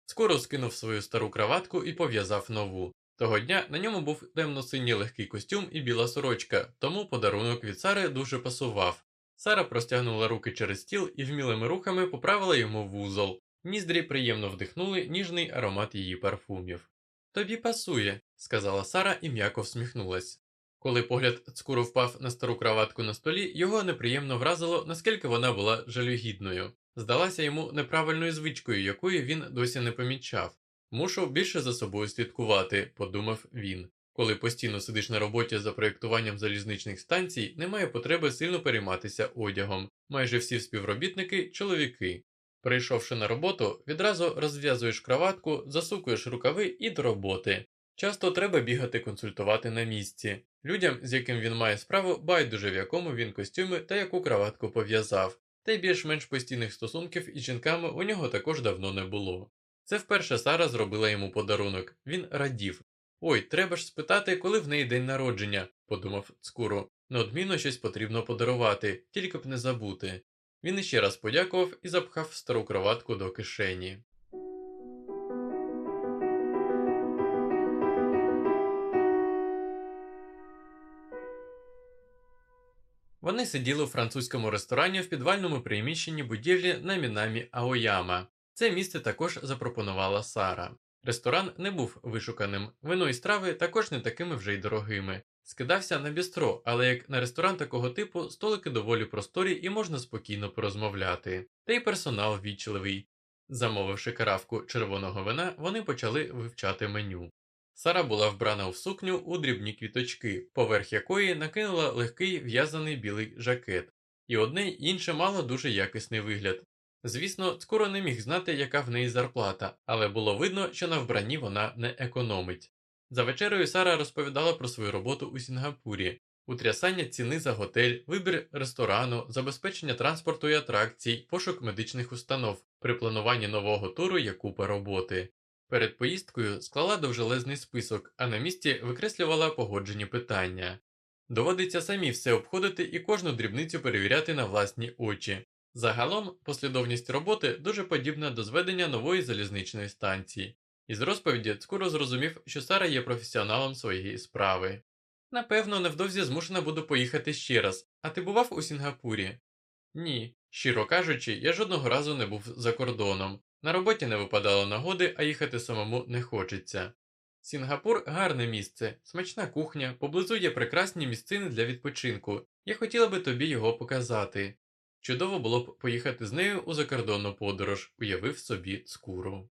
Скоро скинув свою стару краватку і пов'язав нову. Того дня на ньому був темно-синій легкий костюм і біла сорочка, тому подарунок від Сари дуже пасував. Сара простягнула руки через стіл і вмілими рухами поправила йому вузол. Ніздрі приємно вдихнули ніжний аромат її парфумів. Тобі пасує, сказала Сара і м'яко всміхнулась. Коли погляд скоро впав на стару краватку на столі, його неприємно вразило, наскільки вона була жалюгідною. Здалася йому неправильною звичкою, якої він досі не помічав. Мушу більше за собою слідкувати, подумав він. Коли постійно сидиш на роботі за проєктуванням залізничних станцій, немає потреби сильно перейматися одягом. Майже всі співробітники чоловіки. Прийшовши на роботу, відразу розв'язуєш краватку, засукуєш рукави і до роботи. Часто треба бігати консультувати на місці. Людям, з яким він має справу, байдуже в якому він костюмі та яку краватку пов'язав. Та й більш-менш постійних стосунків із жінками у нього також давно не було. Це вперше Сара зробила йому подарунок. Він радів. Ой, треба ж спитати, коли в неї день народження, подумав Цкуру. Неодмінно щось потрібно подарувати, тільки б не забути. Він іще раз подякував і запхав стару кроватку до кишені. Вони сиділи у французькому ресторані в підвальному приміщенні будівлі на Мінамі Аояма. Це місце також запропонувала Сара. Ресторан не був вишуканим, вино і страви також не такими вже й дорогими. Скидався на бістро, але як на ресторан такого типу, столики доволі просторі і можна спокійно порозмовляти. Та й персонал вічливий. Замовивши каравку червоного вина, вони почали вивчати меню. Сара була вбрана в сукню у дрібні квіточки, поверх якої накинула легкий в'язаний білий жакет, і одне й інше мало дуже якісний вигляд. Звісно, скоро не міг знати, яка в неї зарплата, але було видно, що на вбранні вона не економить. За вечерею Сара розповідала про свою роботу у Сінгапурі, утрясання ціни за готель, вибір ресторану, забезпечення транспорту і атракцій, пошук медичних установ, при плануванні нового туру є купа роботи. Перед поїздкою склала довжелезний список, а на місці викреслювала погоджені питання. Доводиться самі все обходити і кожну дрібницю перевіряти на власні очі. Загалом послідовність роботи дуже подібна до зведення нової залізничної станції. Із розповіді скоро зрозумів, що Сара є професіоналом своєї справи. Напевно, невдовзі змушена буду поїхати ще раз, а ти бував у Сінгапурі? Ні. Щиро кажучи, я жодного разу не був за кордоном. На роботі не випадало нагоди, а їхати самому не хочеться. Сінгапур гарне місце, смачна кухня, поблизу є прекрасні місцини для відпочинку. Я хотіла би тобі його показати. Чудово було б поїхати з нею у закордонну подорож, уявив собі скуру.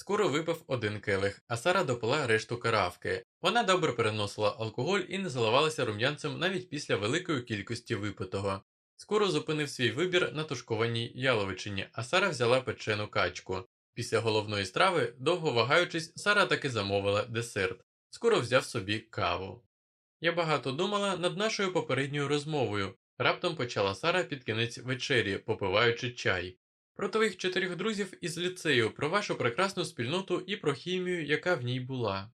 Скоро випив один келих, а Сара допила решту каравки. Вона добре переносила алкоголь і не заливалася рум'янцем навіть після великої кількості випитого. Скоро зупинив свій вибір на тушкованій яловичині, а Сара взяла печену качку. Після головної страви, довго вагаючись, Сара таки замовила десерт. Скоро взяв собі каву. Я багато думала над нашою попередньою розмовою. Раптом почала Сара під кінець вечері, попиваючи чай. Про твоїх чотирьох друзів із ліцею, про вашу прекрасну спільноту і про хімію, яка в ній була.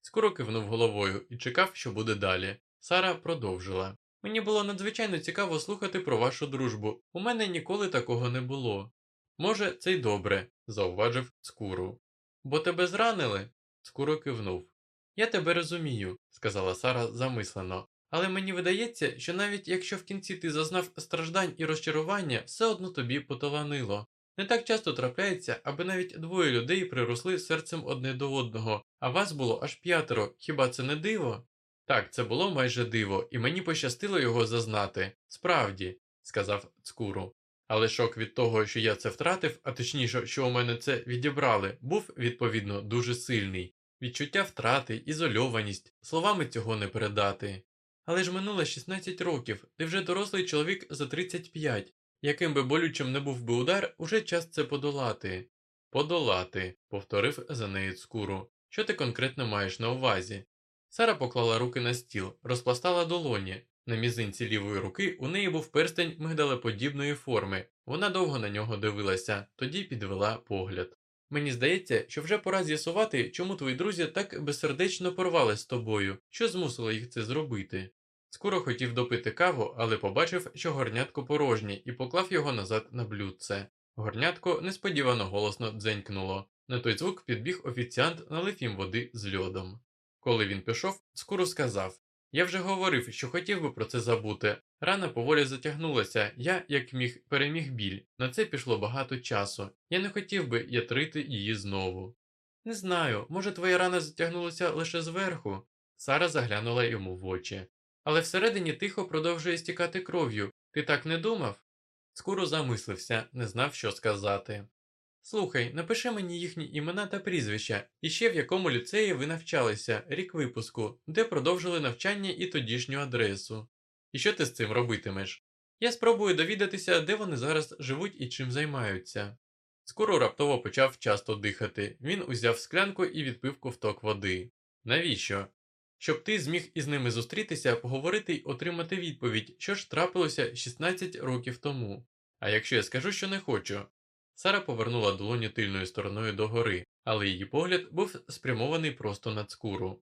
Скоро кивнув головою і чекав, що буде далі. Сара продовжила. Мені було надзвичайно цікаво слухати про вашу дружбу. У мене ніколи такого не було. Може, це й добре, зауважив Скуру. Бо тебе зранили? Скуро кивнув. Я тебе розумію, сказала Сара замислено, але мені видається, що навіть якщо в кінці ти зазнав страждань і розчарування, все одно тобі поталанило. Не так часто трапляється, аби навіть двоє людей приросли серцем одне до одного, а вас було аж п'ятеро, хіба це не диво? Так, це було майже диво, і мені пощастило його зазнати. Справді, сказав Цкуру. Але шок від того, що я це втратив, а точніше, що у мене це відібрали, був, відповідно, дуже сильний. Відчуття втрати, ізольованість, словами цього не передати. Але ж минуло 16 років, ти вже дорослий чоловік за 35. Яким би болючим не був би удар, уже час це подолати. Подолати, повторив за нею цкуру. Що ти конкретно маєш на увазі? Сара поклала руки на стіл, розпластала долоні. На мізинці лівої руки у неї був перстень мигдалеподібної форми. Вона довго на нього дивилася, тоді підвела погляд. Мені здається, що вже пора з'ясувати, чому твої друзі так безсердечно порвали з тобою, що змусило їх це зробити. Скоро хотів допити каву, але побачив, що горнятко порожнє, і поклав його назад на блюдце. Горнятко несподівано голосно дзенькнуло. На той звук підбіг офіціант, налив їм води з льодом. Коли він пішов, скоро сказав Я вже говорив, що хотів би про це забути. Рана поволі затягнулася, я, як міг, переміг біль. На це пішло багато часу. Я не хотів би ятрити її знову. Не знаю, може, твоя рана затягнулася лише зверху. Сара заглянула йому в очі. Але всередині тихо продовжує стікати кров'ю. Ти так не думав? Скоро замислився, не знав, що сказати. Слухай, напиши мені їхні імена та прізвища, і ще в якому ліцеї ви навчалися, рік випуску, де продовжили навчання і тодішню адресу. І що ти з цим робитимеш? Я спробую довідатися, де вони зараз живуть і чим займаються. Скоро раптово почав часто дихати. Він узяв склянку і відпив ковток води. Навіщо? Щоб ти зміг із ними зустрітися, поговорити й отримати відповідь, що ж трапилося 16 років тому. А якщо я скажу, що не хочу. Сара повернула долоню тильною стороною догори, але її погляд був спрямований просто над скуру.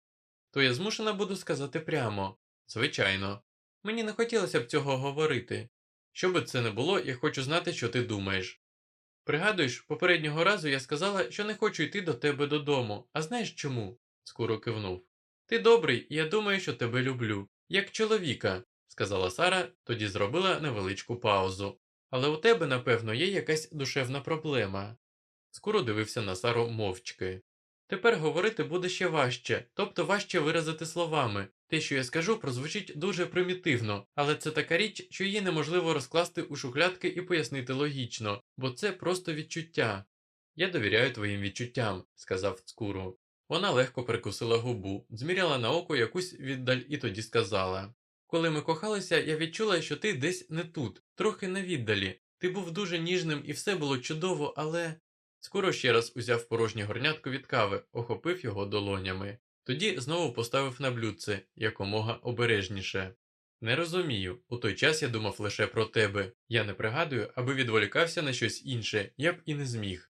То я змушена буду сказати прямо звичайно. Мені не хотілося б цього говорити. Що би це не було, я хочу знати, що ти думаєш. Пригадуєш, попереднього разу я сказала, що не хочу йти до тебе додому, а знаєш чому? скоро кивнув. Ти добрий, і я думаю, що тебе люблю, як чоловіка, сказала Сара, тоді зробила невеличку паузу. Але у тебе, напевно, є якась душевна проблема. Скоро дивився на Сару мовчки. Тепер говорити буде ще важче, тобто важче виразити словами. Те, що я скажу, прозвучить дуже примітивно, але це така річ, що її неможливо розкласти у шухлядки і пояснити логічно, бо це просто відчуття. Я довіряю твоїм відчуттям, сказав Цкуру. Вона легко прикусила губу, зміряла на око якусь віддаль і тоді сказала Коли ми кохалися, я відчула, що ти десь не тут, трохи на віддалі. Ти був дуже ніжним і все було чудово, але. Скоро ще раз узяв порожнє горнятко від кави, охопив його долонями. Тоді знову поставив на блюдце якомога обережніше. Не розумію, у той час я думав лише про тебе. Я не пригадую, аби відволікався на щось інше, я б і не зміг.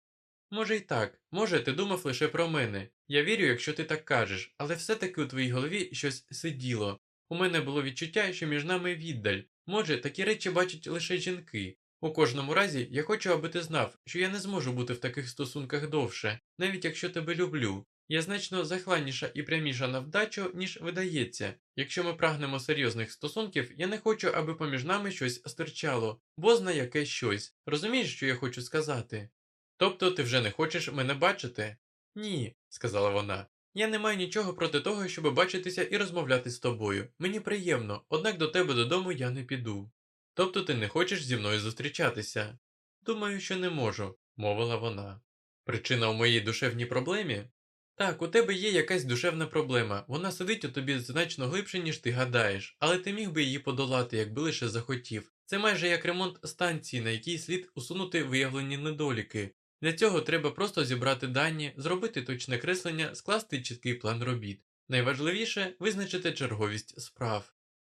Може й так, може, ти думав лише про мене. Я вірю, якщо ти так кажеш, але все-таки у твоїй голові щось сиділо. У мене було відчуття, що між нами віддаль. Може, такі речі бачать лише жінки. У кожному разі я хочу, аби ти знав, що я не зможу бути в таких стосунках довше, навіть якщо тебе люблю. Я значно захланніша і пряміша на вдачу, ніж видається. Якщо ми прагнемо серйозних стосунків, я не хочу, аби поміж нами щось стирчало, бо зна яке щось. Розумієш, що я хочу сказати? Тобто ти вже не хочеш мене бачити? Ні, сказала вона. Я не маю нічого проти того, щоб бачитися і розмовляти з тобою. Мені приємно, однак до тебе додому я не піду. Тобто ти не хочеш зі мною зустрічатися? Думаю, що не можу, мовила вона. Причина у моїй душевній проблемі? Так, у тебе є якась душевна проблема, вона сидить у тобі значно глибше, ніж ти гадаєш, але ти міг би її подолати, якби лише захотів. Це майже як ремонт станції, на якій слід усунути виявлені недоліки. Для цього треба просто зібрати дані, зробити точне креслення, скласти чіткий план робіт. Найважливіше визначити черговість справ.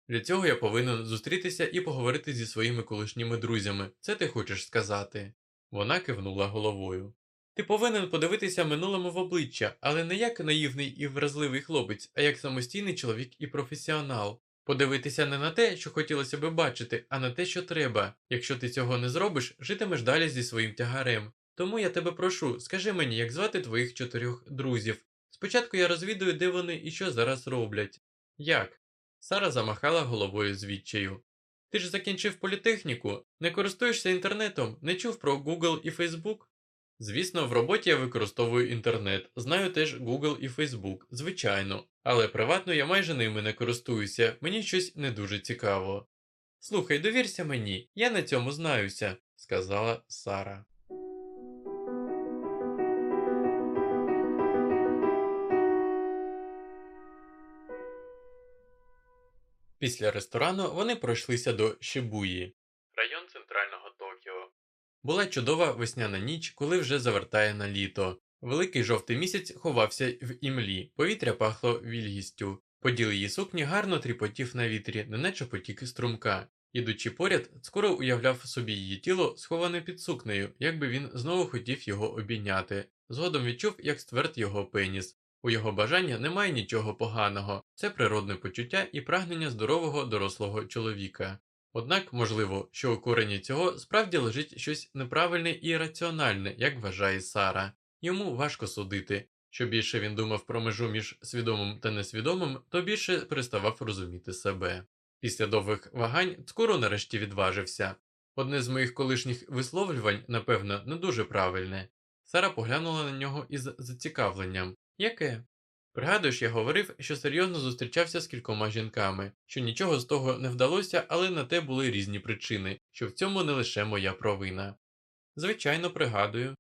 Для цього я повинен зустрітися і поговорити зі своїми колишніми друзями, це ти хочеш сказати. Вона кивнула головою. Ти повинен подивитися минулому в обличчя, але не як наївний і вразливий хлопець, а як самостійний чоловік і професіонал. Подивитися не на те, що хотілося би бачити, а на те, що треба. Якщо ти цього не зробиш, житимеш далі зі своїм тягарем. Тому я тебе прошу, скажи мені, як звати твоїх чотирьох друзів. Спочатку я розвідую, де вони і що зараз роблять. Як? Сара замахала головою з відчаю. Ти ж закінчив політехніку, не користуєшся інтернетом, не чув про Google і Facebook? Звісно, в роботі я використовую інтернет, знаю теж Google і Facebook, звичайно, але приватно я майже ними не користуюся, мені щось не дуже цікаво. Слухай, довірся мені, я на цьому знаюся, сказала Сара. Після ресторану вони пройшлися до Шибуї, район центрального Токіо. Була чудова весняна ніч, коли вже завертає на літо. Великий жовтий місяць ховався в імлі, повітря пахло вільгістю. Поділ її сукні гарно тріпотів на вітрі, неначе потік струмка. Ідучи поряд, скоро уявляв собі її тіло, сховане під сукнею, якби він знову хотів його обійняти. Згодом відчув, як стверд його пеніс. У його бажання немає нічого поганого, це природне почуття і прагнення здорового дорослого чоловіка. Однак, можливо, що у корені цього справді лежить щось неправильне і раціональне, як вважає Сара. Йому важко судити. Що більше він думав про межу між свідомим та несвідомим, то більше переставав розуміти себе. Після довгих вагань скоро нарешті відважився. Одне з моїх колишніх висловлювань, напевно, не дуже правильне. Сара поглянула на нього із зацікавленням. Яке? Пригадуєш, я говорив, що серйозно зустрічався з кількома жінками, що нічого з того не вдалося, але на те були різні причини, що в цьому не лише моя провина. Звичайно, пригадую.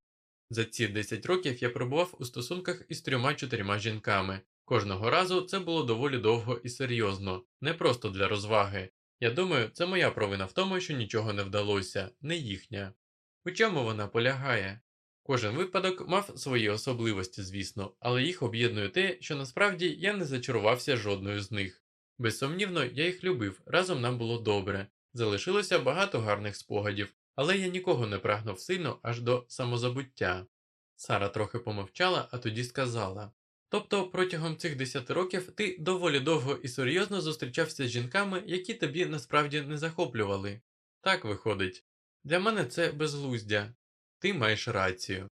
За ці 10 років я пробував у стосунках із трьома-чотирма жінками. Кожного разу це було доволі довго і серйозно, не просто для розваги. Я думаю, це моя провина в тому, що нічого не вдалося, не їхня. У чому вона полягає? Кожен випадок мав свої особливості, звісно, але їх об'єднує те, що насправді я не зачарувався жодною з них. Безсумнівно, я їх любив, разом нам було добре. Залишилося багато гарних спогадів, але я нікого не прагнув сильно аж до самозабуття. Сара трохи помовчала, а тоді сказала: Тобто протягом цих 10 років ти доволі довго і серйозно зустрічався з жінками, які тобі насправді не захоплювали. Так виходить. Для мене це безглуздя. Ти маєш рацію.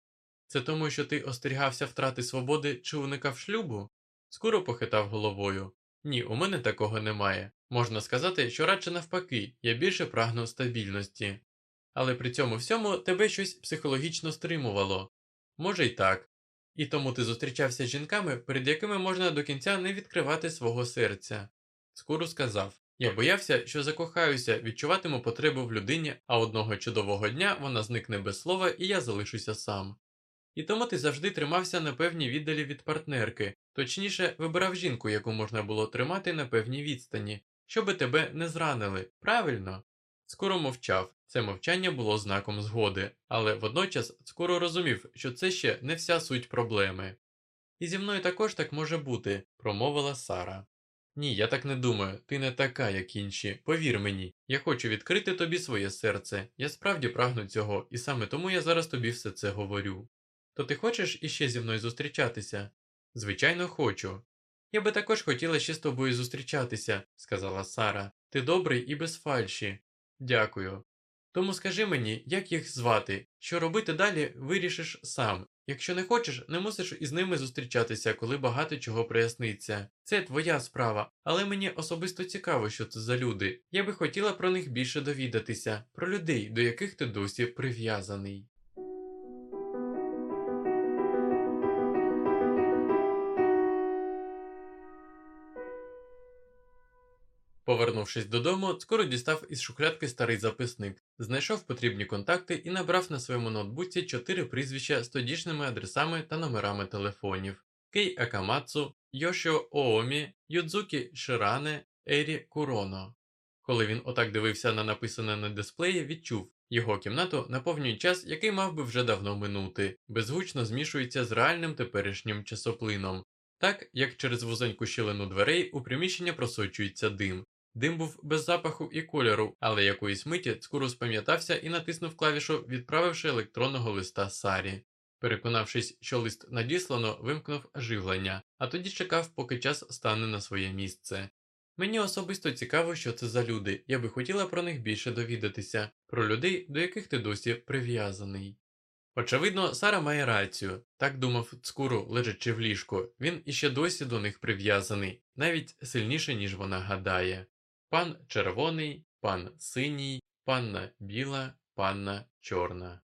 Це тому, що ти остерігався втрати свободи чи уникав шлюбу? Скоро похитав головою. Ні, у мене такого немає. Можна сказати, що радше навпаки, я більше прагну стабільності. Але при цьому всьому тебе щось психологічно стримувало. Може й так. І тому ти зустрічався з жінками, перед якими можна до кінця не відкривати свого серця. Скуру сказав Я боявся, що закохаюся, відчуватиму потребу в людині, а одного чудового дня вона зникне без слова, і я залишуся сам. І тому ти завжди тримався на певній віддалі від партнерки, точніше, вибирав жінку, яку можна було тримати на певній відстані, щоби тебе не зранили, правильно? Скоро мовчав, це мовчання було знаком згоди, але водночас скоро розумів, що це ще не вся суть проблеми. І зі мною також так може бути, промовила Сара. Ні, я так не думаю, ти не така, як інші. Повір мені, я хочу відкрити тобі своє серце, я справді прагну цього, і саме тому я зараз тобі все це говорю. То ти хочеш іще зі мною зустрічатися? Звичайно, хочу. Я би також хотіла ще з тобою зустрічатися, сказала Сара. Ти добрий і без фальші. Дякую. Тому скажи мені, як їх звати, що робити далі вирішиш сам. Якщо не хочеш, не мусиш із ними зустрічатися, коли багато чого проясниться. Це твоя справа, але мені особисто цікаво, що це за люди. Я би хотіла про них більше довідатися, про людей, до яких ти досі прив'язаний. Повернувшись додому, скоро дістав із шухлядки старий записник, знайшов потрібні контакти і набрав на своєму ноутбуці чотири прізвища з тодішніми адресами та номерами телефонів: Кей Акамацу, Йошіо Оомі, Юдзукі Ширане, Ері Куроно. Коли він отак дивився на написане на дисплеї, відчув його кімнату наповнює час, який мав би вже давно минути, безгучно змішується з реальним теперішнім часоплином. Так, як через вузеньку щілину дверей у приміщення просочується дим. Дим був без запаху і кольору, але якоїсь миті Цкуру спам'ятався і натиснув клавішу, відправивши електронного листа Сарі. Переконавшись, що лист надіслано, вимкнув живлення, а тоді чекав, поки час стане на своє місце. Мені особисто цікаво, що це за люди, я би хотіла про них більше довідатися, про людей, до яких ти досі прив'язаний. Очевидно, Сара має рацію, так думав Цкуру, лежачи в ліжку, він іще досі до них прив'язаний, навіть сильніше, ніж вона гадає. Пан червоний, пан синій, панна біла, панна чорна.